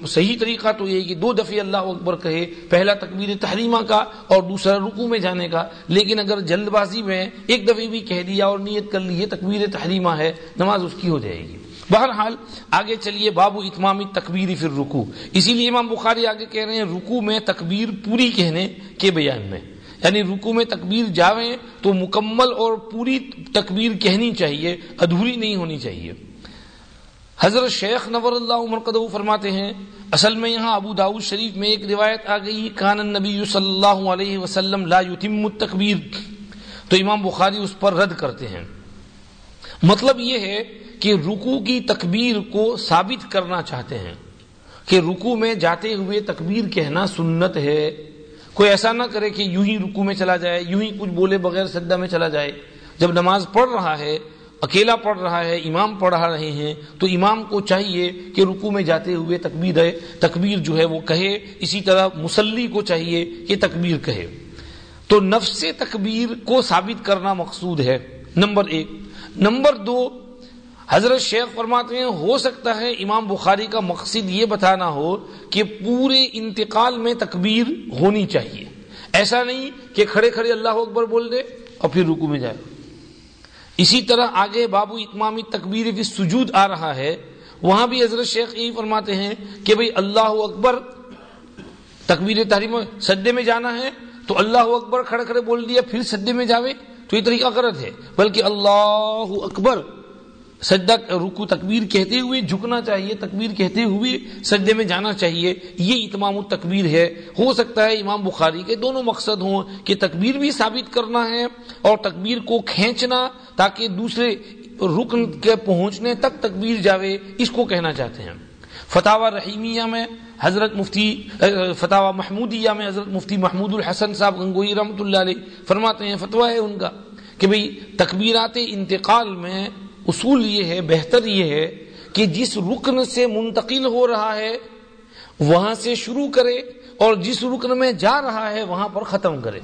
صحیح طریقہ تو یہ کہ دو دفعے اللہ اکبر کہے، پہلا تکبیر تحریمہ کا اور دوسرا رکو میں جانے کا، لیکن اگر جلد بازی میں ایک دفعے بھی کہہ دیا اور نیت کر لی تکبیر تحریمہ ہے، نماز اس کی ہو جائے گی۔ بہرحال، آگے چلیے بابو اتمامی تکبیر پھر رکو اسی لیے امام بخاری آگے کہہ رہے ہیں رکو میں تکبیر پوری کہنے کے بیان میں۔ یعنی رکو میں تکبیر جاویں تو مکمل اور پوری تکبیر کہنی چاہیے، ادھوری نہیں ہونی چاہیے۔ حضرت شیخ نور اللہ عمر قدو فرماتے ہیں، اصل میں یہاں ابو داود شریف میں ایک روایت آ گئی، کان نبی صلی اللہ علیہ وسلم لا یتم التکبیر تو امام بخاری اس پر رد کرتے ہیں۔ مطلب یہ ہے کہ رکو کی تکبیر کو ثابت کرنا چاہتے ہیں، کہ رکو میں جاتے ہوئے تکبیر کہنا سنت ہے۔ کوئی ایسا نہ کرے کہ یوں ہی رکو میں چلا جائے، یوں ہی کچھ بولے بغیر سدا میں چلا جائے۔ جب نماز پڑھ رہا ہے اکیلا پڑھ رہا ہے، امام پڑھا رہے ہیں، تو امام کو چاہیے کہ رکو میں جاتے ہوئے تکبیر ہے تکبیر جو ہے وہ کہے، اسی طرح مسلی کو چاہیے کہ تکبیر کہے۔ تو نفس تکبیر کو ثابت کرنا مقصود ہے۔ نمبر ایک۔ نمبر دو، حضرت شیخ فرماتے ہیں، ہو سکتا ہے امام بخاری کا مقصد یہ بتانا ہو کہ پورے انتقال میں تکبیر ہونی چاہیے۔ ایسا نہیں کہ کھڑے کھڑے اللہ اکبر بول دے اور پھر رکو میں جائے۔ اسی طرح آگے بابو اتمامی تکبیر بھی سجود آ رہا ہے، وہاں بھی حضرت شیخ یہی فرماتے ہیں کہ بھئی اللہ اکبر تکبیر تحریم سدے میں جانا ہے، تو اللہ اکبر کھڑے کھڑے بول دیا، پھر سدے میں جاوے، تو یہ طریقہ غلط ہے، بلکہ اللہ اکبر سجدہ رکو تکبیر کہتے ہوئے جھکنا چاہیے، تکبیر کہتے ہوئے سجدے میں جانا چاہیے یہ اتمام التکبیر ہے۔ ہو سکتا ہے امام بخاری کے دونوں مقصد ہوں کہ تکبیر بھی ثابت کرنا ہے اور تکبیر کو کھینچنا تاکہ دوسرے رکن کے پہنچنے تک تکبیر جاوے، اس کو کہنا چاہتے ہیں۔ فتح رحیمیہ میں حضرت مفتی فتح محمودیہ میں حضرت مفتی محمود الحسن صاحب گنگوئی رحمۃ اللہ علیہ فرماتے ہیں، فتویٰ ہے ان کا کہ بھئی تکبیرات انتقال میں اصول یہ ہے، بہتر یہ ہے کہ جس رکن سے منتقل ہو رہا ہے، وہاں سے شروع کرے اور جس رکن میں جا رہا ہے، وہاں پر ختم کرے۔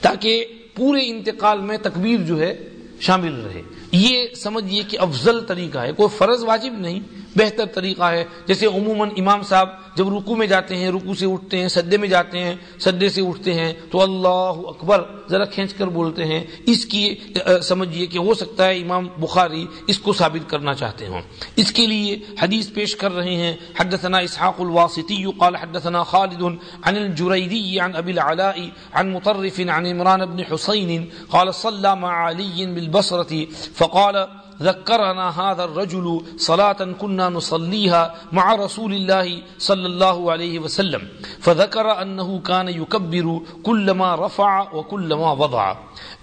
تاکہ پورے انتقال میں تکبیر جو ہے، شامل رہے۔ یہ سمجھیے کہ افضل طریقہ ہے، کوئی فرض واجب نہیں۔ بہتر طریقہ ہے۔ جیسے عموماً امام صاحب جب رکو میں جاتے ہیں رکو سے اٹھتے ہیں سدے میں جاتے ہیں سدے سے اٹھتے ہیں تو اللہ اکبر ذرا کھینچ کر بولتے ہیں۔ اس کی سمجھیے کہ ہو سکتا ہے امام بخاری اس کو ثابت کرنا چاہتے ہوں۔ اس کے لیے حدیث پیش کر رہے ہیں۔ حدثنا اسحاق الواسطی قال حدثنا خالد عن الجريدي عن ابي العلاء عن مطرف عن عمران بن حسين قال صلى مع علي بالبصره فقال ذكرنا هذا الرجل صلاة كنا نصليها مع رسول الله صلى الله عليه وسلم، فذكر أنه كان يكبر كلما رفع وكلما وضع.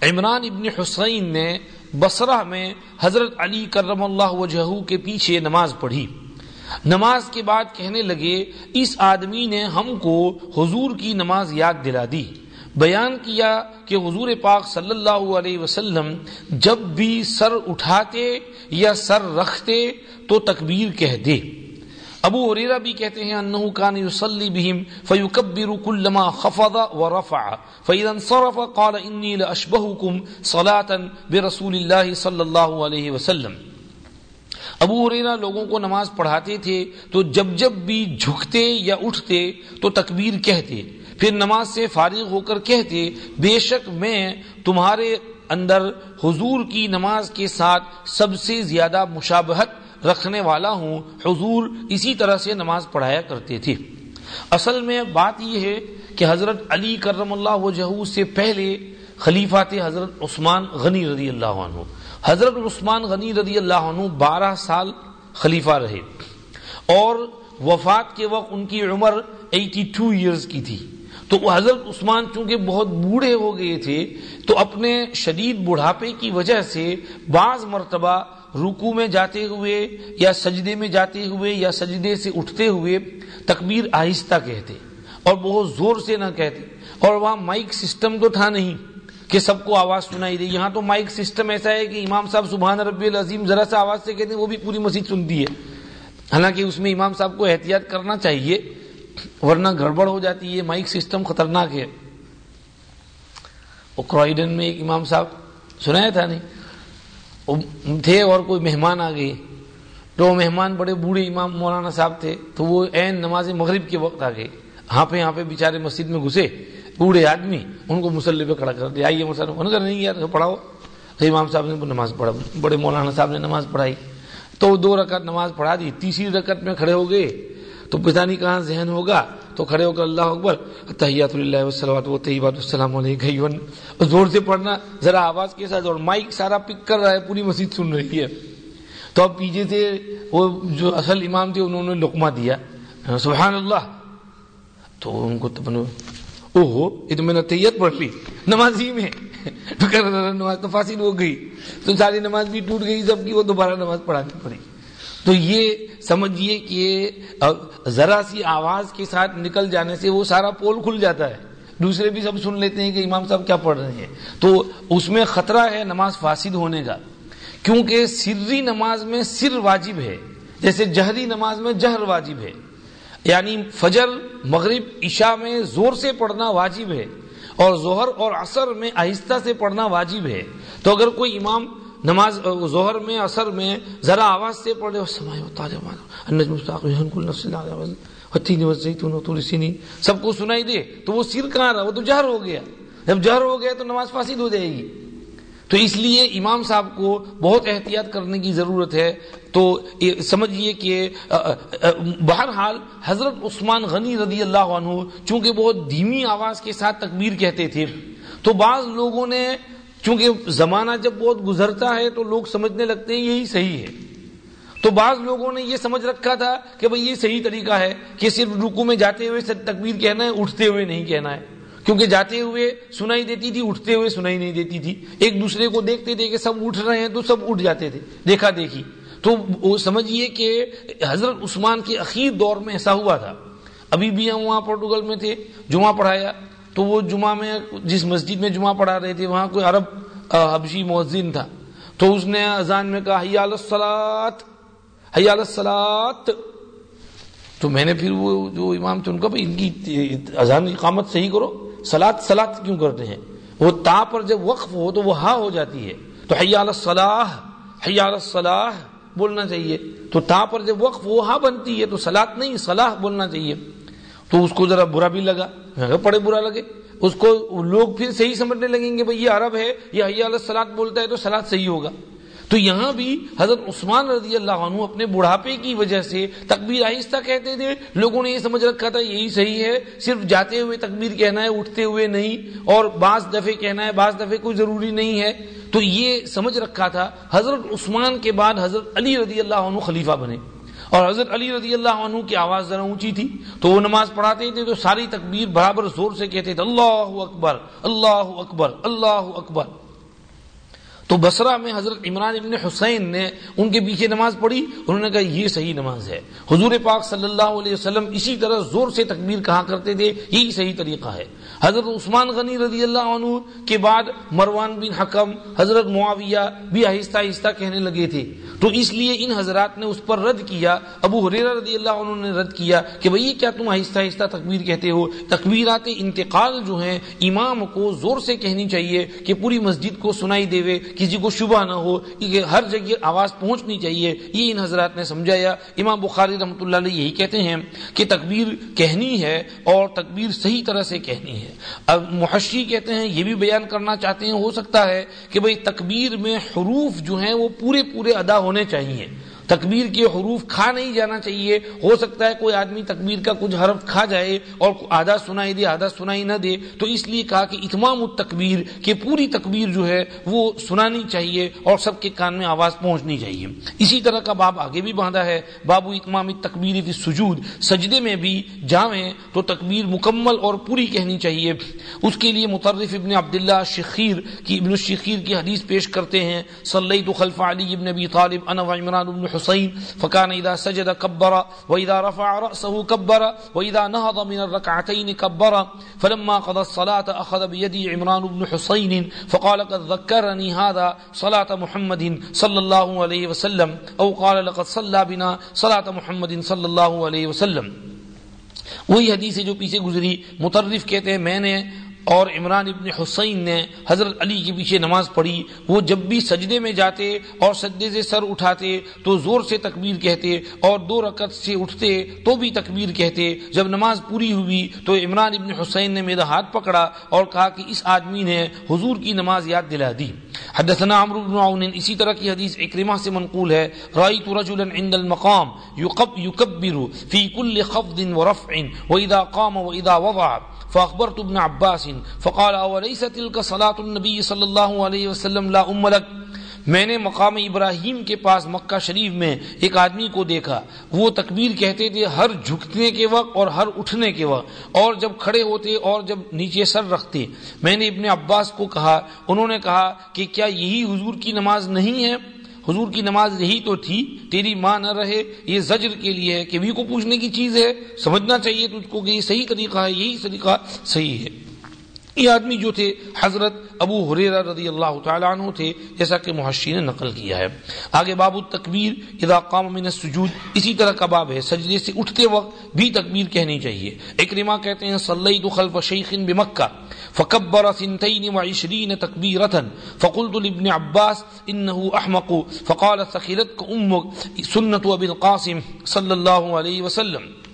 عمران ابن حسین نے بصرہ میں حضرت علی کرم اللہ وجہ کے پیچھے نماز پڑھی۔ نماز کے بعد کہنے لگے، اس آدمی نے ہم کو حضور کی نماز یاد دلا دی۔ بیان کیا کہ حضور پاک صلی اللہ علیہ وسلم جب بھی سر اٹھاتے یا سر رکھتے تو تکبیر کہہ دے۔ ابو حریرہ بھی کہتے ہیں، انہو کان یصلی بہم فیکبر کلما خفض ورفع فاذا انصرف قال انی لاشبہکم صلاة برسول اللہ صلی اللہ علیہ وسلم۔ ابو حریرہ لوگوں کو نماز پڑھاتے تھے تو جب جب بھی جھکتے یا اٹھتے تو تکبیر کہتے۔ پھر نماز سے فارغ ہو کر کہتے، بے شک میں تمہارے اندر حضور کی نماز کے ساتھ سب سے زیادہ مشابہت رکھنے والا ہوں، حضور اسی طرح سے نماز پڑھایا کرتے تھے۔ اصل میں بات یہ ہے کہ حضرت علی کرم اللہ وجہ سے پہلے خلیفہ تھے حضرت عثمان غنی رضی اللہ عنہ۔ حضرت عثمان غنی رضی اللہ عنہ بارہ سال خلیفہ رہے اور وفات کے وقت ان کی عمر ایٹی ٹو ایئرز کی تھی۔ تو حضرت عثمان چونکہ بہت بوڑھے ہو گئے تھے، تو اپنے شدید بڑھاپے کی وجہ سے بعض مرتبہ رکو میں جاتے ہوئے یا سجدے میں جاتے ہوئے یا سجدے سے اٹھتے ہوئے تکبیر آہستہ کہتے اور بہت زور سے نہ کہتے۔ اور وہاں مائک سسٹم تو تھا نہیں کہ سب کو آواز سنائی دے۔ یہاں تو مائک سسٹم ایسا ہے کہ امام صاحب سبحان ربی العظیم ذرا سا آواز سے کہتے ہیں، وہ بھی پوری مسجد سنتی ہے۔ حالانکہ اس میں امام صاحب کو احتیاط کرنا چاہیے ورنہ گڑبڑ ہو جاتی ہے مائک سسٹم خطرناک ہے۔ وہ کرائڈن میں ایک امام صاحب، سنایا تھا نہیں؟ تھے اور کوئی مہمان آ گئے تو مہمان بڑے بوڑھے امام مولانا صاحب تھے، تو وہ عین نماز مغرب کے وقت آ گئے۔ ہاں پہ، یہاں پہ بےچارے مسجد میں گھسے۔ بوڑھے آدمی، ان کو مسلح پہ کھڑا کر دیا۔ آئیے مسلم کر نہیں یار، پڑھاؤ۔ تو امام صاحب نے نماز پڑھا۔ بڑے مولانا صاحب نے نماز پڑھائی۔ تو دو رکعت نماز پڑھا دی۔ تیسری رکعت میں کھڑے ہو گئے۔ تو پتا نہیں کہاں ذہن ہوگا، تو کھڑے ہو کر اللہ اکبر تحیات اللہ وسلم و طیبات السلام علیکم زور سے پڑھنا، ذرا آواز کے ساتھ اور مائک سارا پک کر رہا ہے، پوری مسجد سن رہی ہے۔ تو اب پیچھے سے وہ جو اصل امام تھے، انہوں نے لقمہ دیا۔ سبحان اللہ تو ان کو تو او ہو یہ تو میں نے تیت پڑھ لی۔ نماز ہی میں۔ تو نماز تو فاصل ہو گئی۔ تو ساری نماز بھی ٹوٹ گئی سب کی وہ دوبارہ نماز پڑھانی پڑی۔ تو یہ سمجھیے کہ ذرا سی آواز کے ساتھ نکل جانے سے وہ سارا پول کھل جاتا ہے۔ دوسرے بھی سب سن لیتے ہیں کہ امام صاحب کیا پڑھ رہے ہیں۔ تو اس میں خطرہ ہے نماز فاسد ہونے کا، کیونکہ سری نماز میں سر واجب ہے، جیسے جہری نماز میں جہر واجب ہے۔ یعنی فجر، مغرب، عشاء میں زور سے پڑھنا واجب ہے اور ظہر اور عصر میں آہستہ سے پڑھنا واجب ہے۔ تو اگر کوئی امام نماز ظہر میں اثر میں ذرا آواز سے پڑھے سب کو سنائی دے۔ تو وہ سر کہاں رہا، وہ تو جہر ہو گیا۔ جب جہر ہو گیا تو نماز فاسد ہو جائے گی۔ تو اس لیے امام صاحب کو بہت احتیاط کرنے کی ضرورت ہے۔ تو سمجھیے کہ بہرحال حضرت عثمان غنی رضی اللہ عنہ چونکہ بہت دھیمی آواز کے ساتھ تکبیر کہتے تھے، تو بعض لوگوں نے چونکہ زمانہ جب بہت گزرتا ہے تو لوگ سمجھنے لگتے ہیں یہی صحیح ہے۔ تو بعض لوگوں نے یہ سمجھ رکھا تھا کہ بھئی یہ صحیح طریقہ ہے کہ صرف رکو میں جاتے ہوئے تکبیر کہنا ہے، اٹھتے ہوئے نہیں کہنا ہے۔ کیونکہ جاتے ہوئے سنائی دیتی تھی، اٹھتے ہوئے سنائی نہیں دیتی تھی۔ ایک دوسرے کو دیکھتے تھے کہ سب اٹھ رہے ہیں تو سب اٹھ جاتے تھے۔ دیکھا دیکھی۔ تو وہ سمجھیے کہ حضرت عثمان کے اخیر دور میں ایسا ہوا تھا۔ ابھی بھی ہم وہاں پورٹوگل میں تھے، جمعہ پڑھایا۔ تو وہ جمعہ میں جس مسجد میں جمعہ پڑھا رہے تھے، وہاں کوئی عرب حبشی مؤذن تھا۔ تو اس نے اذان میں کہا حیال السلات حیال السلات تو میں نے پھر وہ جو امام تھے، ان کا ان کی اذان اقامت صحیح کرو سلاد سلاد کیوں کرتے ہیں؟ وہ تا پر جب وقف ہو تو وہ ہا ہو جاتی ہے۔ تو حیال الصلاح حیال الصلاح بولنا چاہیے۔ تو تا پر جب وقف وہ ہا بنتی ہے، تو سلاد نہیں، صلاح بولنا چاہیے۔ تو اس کو ذرا برا بھی لگا پڑے برا لگے۔ اس کو لوگ پھر صحیح سمجھنے لگیں گے بھائی یہ عرب ہے یہ حیال السلاد بولتا ہے تو سلاد صحیح ہوگا۔ تو یہاں بھی حضرت عثمان رضی اللہ عنہ اپنے بڑھاپے کی وجہ سے تکبیر آہستہ کہتے تھے۔ لوگوں نے یہ سمجھ رکھا تھا یہی صحیح ہے صرف جاتے ہوئے تکبیر کہنا ہے اٹھتے ہوئے نہیں۔ اور بعض دفعے کہنا ہے بعض دفعے کوئی ضروری نہیں ہے۔ تو یہ سمجھ رکھا تھا حضرت عثمان کے بعد حضرت علی رضی اللہ عنہ خلیفہ بنے۔ اور حضرت علی رضی اللہ عنہ کی آواز ذرا اونچی تھی تو وہ نماز پڑھاتے تھے تو ساری تکبیر برابر زور سے کہتے تھے، اللہ اکبر اللہ اکبر اللہ اکبر۔ تو بسرا میں حضرت عمران ابن حسین نے ان کے پیچھے نماز پڑھی، انہوں نے کہا یہ صحیح نماز ہے۔ حضور پاک صلی اللہ علیہ وسلم اسی طرح زور سے تکبیر کہا کرتے تھے، یہی صحیح طریقہ ہے۔ حضرت عثمان غنی رضی اللہ عنہ کے بعد مروان بن حکم، حضرت معاویہ بھی آہستہ آہستہ کہنے لگے تھے۔ تو اس لیے ان حضرات نے اس پر رد کیا، ابو حریرہ رضی اللہ عنہ نے رد کیا کہ بھئی کیا تم آہستہ آہستہ تکبیر کہتے ہو؟ تکبیرات انتقال جو ہیں، امام کو زور سے کہنی چاہیے کہ پوری مسجد کو سنائی دے کسی کو شبہ نہ ہو کہ ہر جگہ آواز پہنچنی چاہیے، یہ ان حضرات نے سمجھایا۔ امام بخاری رحمۃ اللہ علیہ یہی کہتے ہیں کہ تکبیر کہنی ہے اور تکبیر صحیح طرح سے کہنی ہے۔ اب محشی کہتے ہیں، یہ بھی بیان کرنا چاہتے ہیں، ہو سکتا ہے کہ بھئی تکبیر میں حروف جو ہیں وہ پورے پورے ادا ہونے چاہیے۔ تکبیر کے حروف کھا نہیں جانا چاہیے۔ ہو سکتا ہے کوئی آدمی تکبیر کا کچھ حرف کھا جائے اور آدھا سنائی دے، آدھا سنائی نہ دے۔ تو اس لیے کہا کہ اتمام التکبیر کہ پوری تکبیر جو ہے وہ سنانی چاہیے اور سب کے کان میں آواز پہنچنی چاہیے۔ اسی طرح کا باب آگے بھی باندھا ہے۔ بابو اتمام تکبیر فی سجود سجدے میں بھی جاویں تو تکبیر مکمل اور پوری کہنی چاہیے۔ اس کے لیے مترف ابن عبداللہ شخیر کی، ابن الشخیر کی حدیث پیش کرتے ہیں۔ صلیت خلف علی ابن ابی طالب، انا و عمران ابن حسين فكان إذا سجد كبر، وإذا رفع رأسه كبر، وإذا نهض من الركعتين كبر. فلما قضى الصلاة أخذ بيدي عمران بن حسين، فقال قد ذكرني هذا صلاة محمد صلى الله عليه وسلم، أو قال لقد صلى بنا صلاة محمد صلى الله عليه وسلم. وہی حدیث ہے جو پیچھے گزری، مترف کہتے ہیں میں نے اور عمران ابن حسین نے حضرت علی کے پیچھے نماز پڑھی، وہ جب بھی سجدے میں جاتے اور سجدے سے سر اٹھاتے تو زور سے تکبیر کہتے اور دو رکعت سے اٹھتے تو بھی تکبیر کہتے۔ جب نماز پوری ہوئی تو عمران ابن حسین نے میرا ہاتھ پکڑا اور کہا کہ اس آدمی نے حضور کی نماز یاد دلا دی۔ حدثنا عمرو بن عون، اسی طرح کی حدیث اکرمہ سے منقول ہے۔ رأيت رجلا عند المقام يكبر في كل خفض ورفع واذا قام واذا وضع۔ فاخبرت ابن عباس فقال اوليس تلك صلاه النبي صلى الله عليه وسلم لا ام لك؟ میں نے مقام ابراہیم کے پاس مکہ شریف میں ایک آدمی کو دیکھا۔ وہ تکبیر کہتے تھے، ہر جھکنے کے وقت اور ہر اٹھنے کے وقت، اور جب کھڑے ہوتے اور جب نیچے سر رکھتے۔ میں نے ابن عباس کو کہا، انہوں نے کہا کہ کیا یہی حضور کی نماز نہیں ہے؟ حضور کی نماز یہی تو تھی، تیری ماں نہ رہے، یہ زجر کے لیے ہے کہ بھی کو پوچھنے کی چیز ہے؟ سمجھنا چاہیے تجھ کو کہ یہ صحیح طریقہ ہے، یہی طریقہ صحیح ہے۔ یہ آدمی جو تھے، حضرت ابو حریرہ رضی اللہ تعالیٰ عنہ تھے، جیسا کہ محشی نے نقل کیا ہے۔ آگے باب التکبیر، اذا قام من السجود، اسی طرح کا باب ہے۔ سجدے سے اٹھتے وقت بھی تکبیر کہنی چاہیے۔ اکرما کہتے ہیں، صلیت خلف شیخ بمکہ فكبر ثنتين وعشرين تكبيرة فقلت لابن عباس إنه أحمق فقال ثخلتك أمك سنة أبي القاسم صلى الله عليه وسلم۔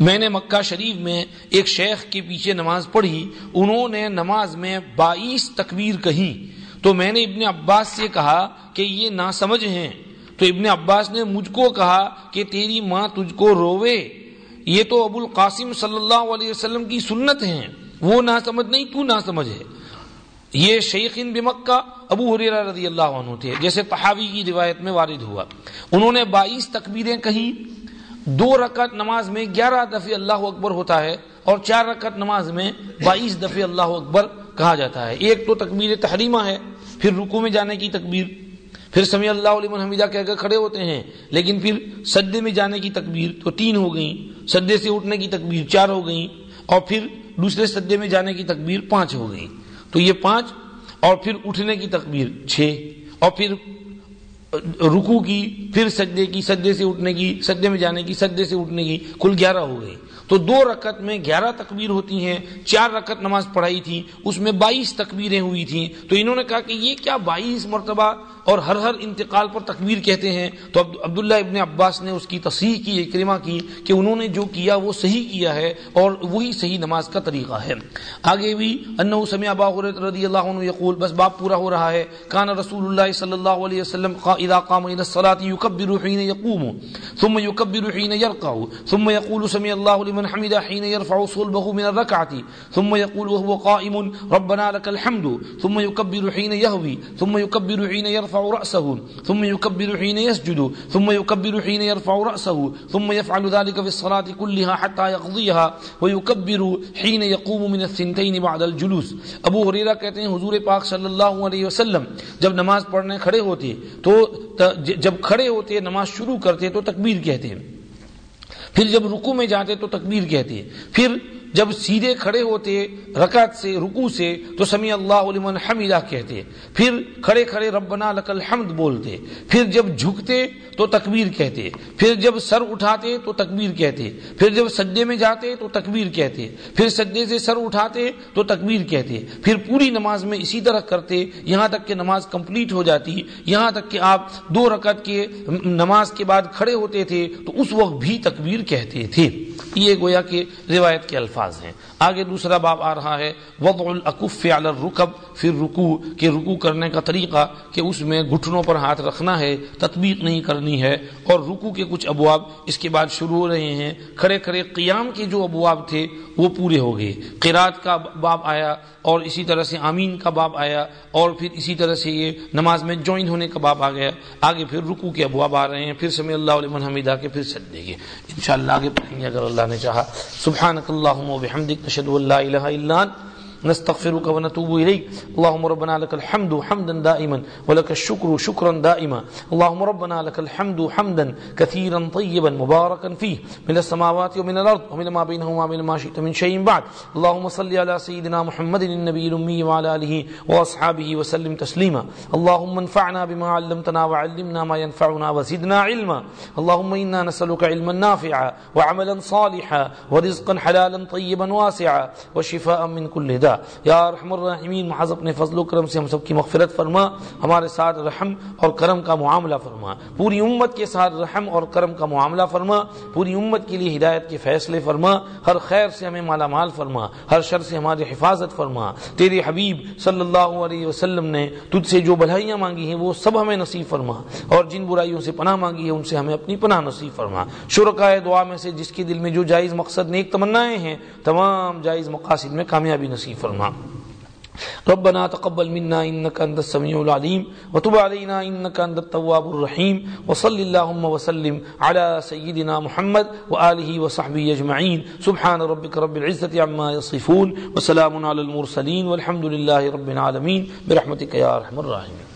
میں نے مکہ شریف میں ایک شیخ کے پیچھے نماز پڑھی، انہوں نے نماز میں بائیس تکبیر کہی تو میں نے ابن عباس سے کہا کہ یہ نہ سمجھ ہیں۔ تو ابن عباس نے مجھ کو کہا کہ تیری ماں تجھ کو روے۔ یہ تو ابو القاسم صلی اللہ علیہ وسلم کی سنت ہیں۔ وہ نہ سمجھ نہیں، تو نہ سمجھ ہے۔ یہ شیخ ان بمکہ ابو حریرہ رضی اللہ عنہ تھے، جیسے تحاوی کی روایت میں وارد ہوا۔ انہوں نے بائیس تکبیریں کہیں۔ دو رکعت نماز میں گیارہ دفعہ اللہ اکبر ہوتا ہے اور چار رکعت نماز میں بائیس دفعہ اللہ اکبر کہا جاتا ہے۔ ایک تو تکبیر تحریمہ ہے، پھر رکو میں جانے کی تکبیر، پھر سمی اللہ علیہ حمیدہ کہہ کر کھڑے ہوتے ہیں، لیکن پھر سدے میں جانے کی تکبیر تو تین ہو گئیں سدے سے اٹھنے کی تکبیر چار ہو گئیں، اور پھر دوسرے سدے میں جانے کی تکبیر پانچ ہو گئی تو یہ پانچ، اور پھر اٹھنے کی تکبیر چھ، اور پھر رکو کی، پھر سجدے کی، سجدے سے اٹھنے کی، سجدے میں جانے کی، سجدے سے اٹھنے کی، کل گیارہ ہو گئی تو دو رکعت میں گیارہ تکبیر ہوتی ہیں، چار رکعت نماز پڑھائی تھی، اس میں بائیس تکبیریں ہوئی تھیں۔ تو انہوں نے کہا کہ یہ کیا بائیس مرتبہ؟ اور ہر ہر انتقال پر تکبیر کہتے ہیں۔ تو عبداللہ ابن عباس نے اس کی تصحیح کی، اکرمہ کی کہ انہوں نے جو کیا وہ صحیح کیا ہے اور وہی صحیح نماز کا طریقہ ہے۔ آگے بھی، انہو سمع ابا رضی اللہ عنہ یقول، بس باب پورا ہو رہا ہے۔ کان رسول اللہ صلی اللہ علیہ وسلم اذا قام الى الصلاة يكبر حين يقوم ثم يكبر حين يركع ثم يقول سمع الله لمن حمد حين يرفع صلبه من الركعة، ثم يقول وهو قائم، ربنا لك الحمد، ثم يكبر حين يهوي، ثم يكبر حين يرفع يرفع رأسه، ثم يكبر حين يسجد، ثم يكبر حين يرفع رأسه، ثم يفعل ذلك في الصلاة كلها حتى يقضيها، ويكبر حين يقوم من الثنتين بعد الجلوس. ابو حریرہ کہتے ہیں، حضور پاک صلی اللہ علیہ وسلم، جب نماز پڑھنے کھڑے ہوتے، تو جب کھڑے ہوتے، نماز شروع کرتے، تو تکبیر کہتے ہیں۔ پھر جب رکو میں جاتے تو تکبیر کہتے ہیں۔ پھر جب سیدھے کھڑے ہوتے، رکعت سے رکو سے، تو سمیع اللہ لمن حمیدہ کہتے۔ پھر کھڑے کھڑے ربنا لک الحمد بولتے۔ پھر جب جھکتے تو تکبیر کہتے۔ پھر جب سر اٹھاتے تو تکبیر کہتے۔ پھر جب سجدے میں جاتے تو تکبیر کہتے۔ پھر سجدے سے سر اٹھاتے تو تکبیر کہتے۔ پھر پوری نماز میں اسی طرح کرتے، یہاں تک کہ نماز کمپلیٹ ہو جاتی۔ یہاں تک کہ آپ دو رکعت کے نماز کے بعد کھڑے ہوتے تھے تو اس وقت بھی تکبیر کہتے تھے۔ یہ گویا کہ روایت کے الفاظ ہیں۔ آگے دوسرا باب آ رہا ہے، وضع العقف علی الرکب پھر رکو کہ رکو کرنے کا طریقہ کہ اس میں گھٹنوں پر ہاتھ رکھنا ہے، تطبیق نہیں کرنی ہے، اور رکو کے کچھ ابواب اس کے بعد شروع ہو رہے ہیں۔ کھڑے کھڑے قیام کے جو ابواب تھے، وہ پورے ہو گئے۔ قرات کا باب آیا اور اسی طرح سے آمین کا باب آیا اور پھر اسی طرح سے یہ نماز میں جوائن ہونے کا باب آ گیا۔ آگے پھر رکو کے ابواب آ رہے ہیں، پھر سمی اللہ علیہ حمیدہ کے پھر سد دے گے آگے پڑھیں گے اگر اللہ نے چاہا۔ سبحانک اللہم و بحمدک نشد اللہ الہ الا انت نستغفرك ونتوب إليك. اللهم ربنا لك الحمد حمدا دائما ولك الشكر شكرا دائما. اللهم ربنا لك الحمد حمدا كثيرا طيبا مباركا فيه من السماوات ومن الأرض ومن ما بينهما ومن ما شئت من شيء بعد. اللهم صل على سيدنا محمد النبي الأمي وعلى آله وأصحابه وسلم تسليما. اللهم انفعنا بما علمتنا وعلمنا ما ينفعنا وزدنا علما. اللهم إنا نسألك علما نافعا وعملا صالحا ورزقا حلالا طيبا واسعا وشفاء من كل داء. یا رحم الرحمین محض اپنے فضل و کرم سے ہم سب کی مغفرت فرما، ہمارے ساتھ رحم اور کرم کا معاملہ فرما۔ پوری امت کے ساتھ رحم اور کرم کا معاملہ فرما۔ پوری امت کے لیے ہدایت کے فیصلے فرما۔ ہر خیر سے ہمیں مالا مال فرما۔ ہر شر سے ہماری حفاظت فرما۔ تیرے حبیب صلی اللہ علیہ وسلم نے تجھ سے جو بھلائیاں مانگی ہیں، وہ سب ہمیں نصیب فرما۔ اور جن برائیوں سے پناہ مانگی ہے، ان سے ہمیں اپنی پناہ نصیب فرما۔ شرکائے دعا میں سے جس کے دل میں جو جائز مقصد نیک تمنائیں ہیں، تمام جائز مقاصد میں کامیابی نصیب فرما فرما۔ ربنا تقبل منا انك انت السميع العليم وتب علينا انك انت التواب الرحيم وصلى اللهم وسلم على سيدنا محمد واله وصحبه اجمعين سبحان ربك رب العزه عما يصفون وسلام على المرسلين والحمد لله رب العالمين برحمتك يا ارحم الراحمين